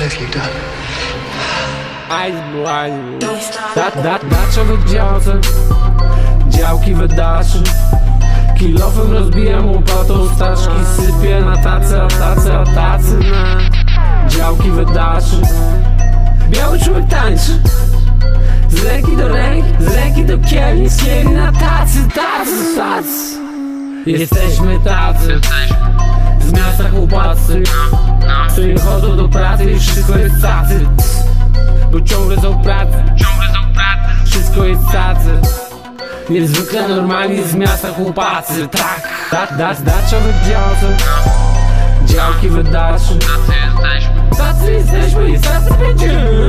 have you done? Da, da, Daczowy działce Działki wydaszy Kilofem rozbijam łopatą staczki. Sypię na tacy, a tacy, a tacy. Na Działki wydaszy Biały człowiek tańczy. Z ręki do ręki, z ręki do kieli Z kieli na tacy, tacy, tacy. Jesteśmy tacy. Z miasta chłopacy Którzy chodzą do pracy wszystko jest tacy Bo ciągle są pracy. Wszystko jest tacy Niezwykle normalni z miasta chłopacy. Tak, tak, da, daczowy działce Działki wydaczy Tacy jesteśmy. I tacy będziemy